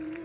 you.